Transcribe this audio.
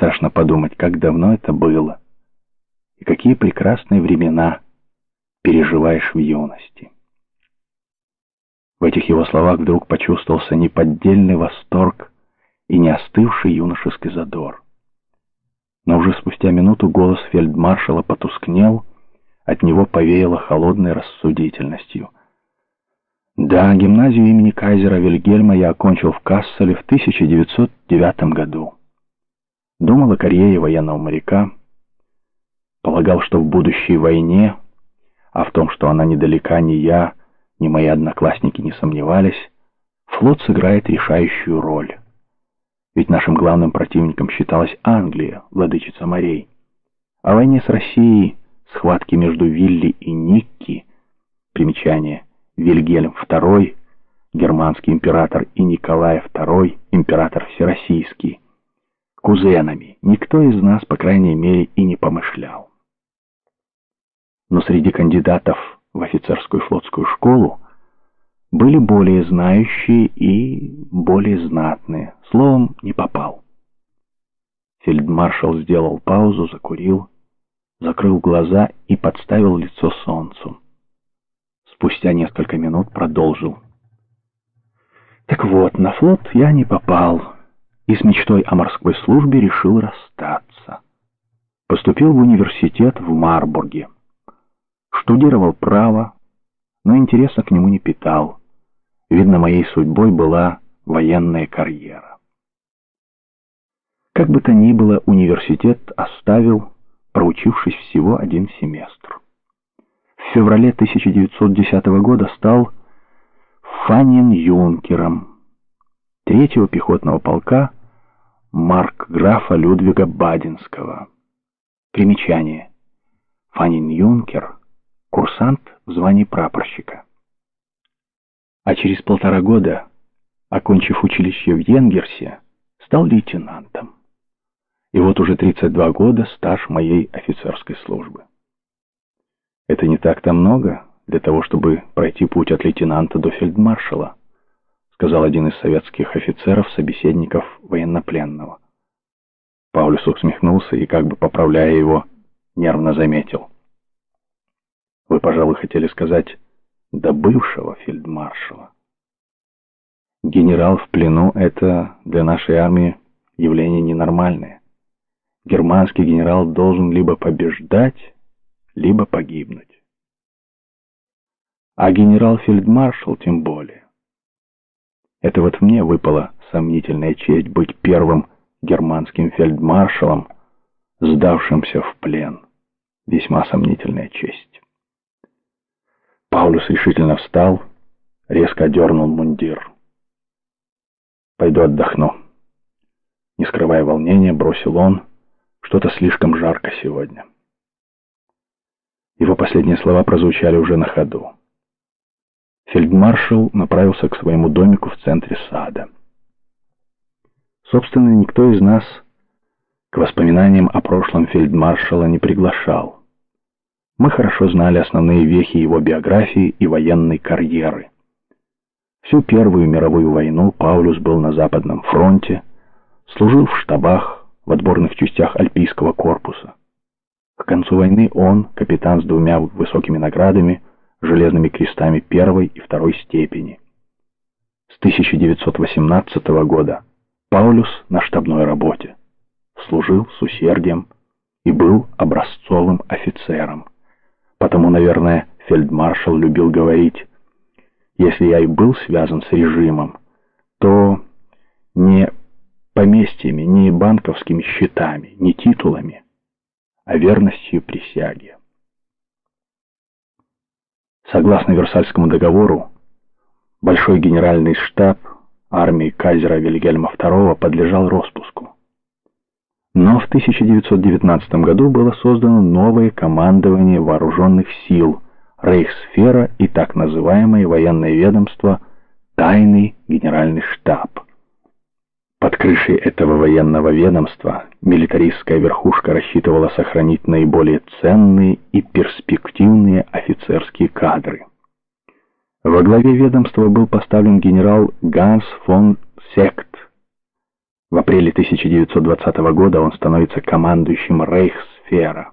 Страшно подумать, как давно это было. И какие прекрасные времена переживаешь в юности. В этих его словах вдруг почувствовался неподдельный восторг и не остывший юношеский задор. Но уже спустя минуту голос фельдмаршала потускнел, от него повеяло холодной рассудительностью. Да, гимназию имени кайзера Вильгельма я окончил в Касселе в 1909 году. Думал о карьере военного моряка, полагал, что в будущей войне, а в том, что она недалека, ни я, ни мои одноклассники не сомневались, флот сыграет решающую роль. Ведь нашим главным противником считалась Англия, владычица морей. О войне с Россией, схватки между Вилли и Никки, примечание, Вильгельм II, германский император, и Николай II, император всероссийский, кузенами, никто из нас, по крайней мере, и не помышлял. Но среди кандидатов в офицерскую флотскую школу были более знающие и более знатные. Словом, не попал. Фельдмаршал сделал паузу, закурил, закрыл глаза и подставил лицо солнцу. Спустя несколько минут продолжил. Так вот, на флот я не попал и с мечтой о морской службе решил расстаться. Поступил в университет в Марбурге. Штудировал право, но интереса к нему не питал. Видно, моей судьбой была военная карьера. Как бы то ни было, университет оставил, проучившись всего один семестр. В феврале 1910 года стал Фанин юнкером третьего пехотного полка Марк графа Людвига Бадинского. Примечание. Фанин юнкер, курсант в звании прапорщика. А через полтора года, окончив училище в Енгерсе, стал лейтенантом. И вот уже 32 года стаж моей офицерской службы. Это не так-то много для того, чтобы пройти путь от лейтенанта до фельдмаршала сказал один из советских офицеров, собеседников военнопленного. Паулюс усмехнулся и, как бы поправляя его, нервно заметил. «Вы, пожалуй, хотели сказать, до бывшего фельдмаршала. Генерал в плену — это для нашей армии явление ненормальное. Германский генерал должен либо побеждать, либо погибнуть. А генерал-фельдмаршал тем более. Это вот мне выпала сомнительная честь быть первым германским фельдмаршалом, сдавшимся в плен. Весьма сомнительная честь. Паулюс решительно встал, резко дернул мундир. «Пойду отдохну». Не скрывая волнения, бросил он, что-то слишком жарко сегодня. Его последние слова прозвучали уже на ходу. Фельдмаршал направился к своему домику в центре сада. Собственно, никто из нас к воспоминаниям о прошлом фельдмаршала не приглашал. Мы хорошо знали основные вехи его биографии и военной карьеры. Всю Первую мировую войну Паулюс был на Западном фронте, служил в штабах, в отборных частях Альпийского корпуса. К концу войны он, капитан с двумя высокими наградами, железными крестами первой и второй степени. С 1918 года Паулюс на штабной работе, служил с усердием и был образцовым офицером. Потому, наверное, фельдмаршал любил говорить, если я и был связан с режимом, то не поместьями, не банковскими счетами, не титулами, а верностью присяге. Согласно Версальскому договору, Большой генеральный штаб армии кайзера Вильгельма II подлежал распуску. Но в 1919 году было создано новое командование вооруженных сил, Рейхсфера и так называемое военное ведомство Тайный генеральный штаб. Под крышей этого военного ведомства милитаристская верхушка рассчитывала сохранить наиболее ценные и перспективные офицерские кадры. Во главе ведомства был поставлен генерал Ганс фон Сект, В апреле 1920 года он становится командующим Рейхсфера.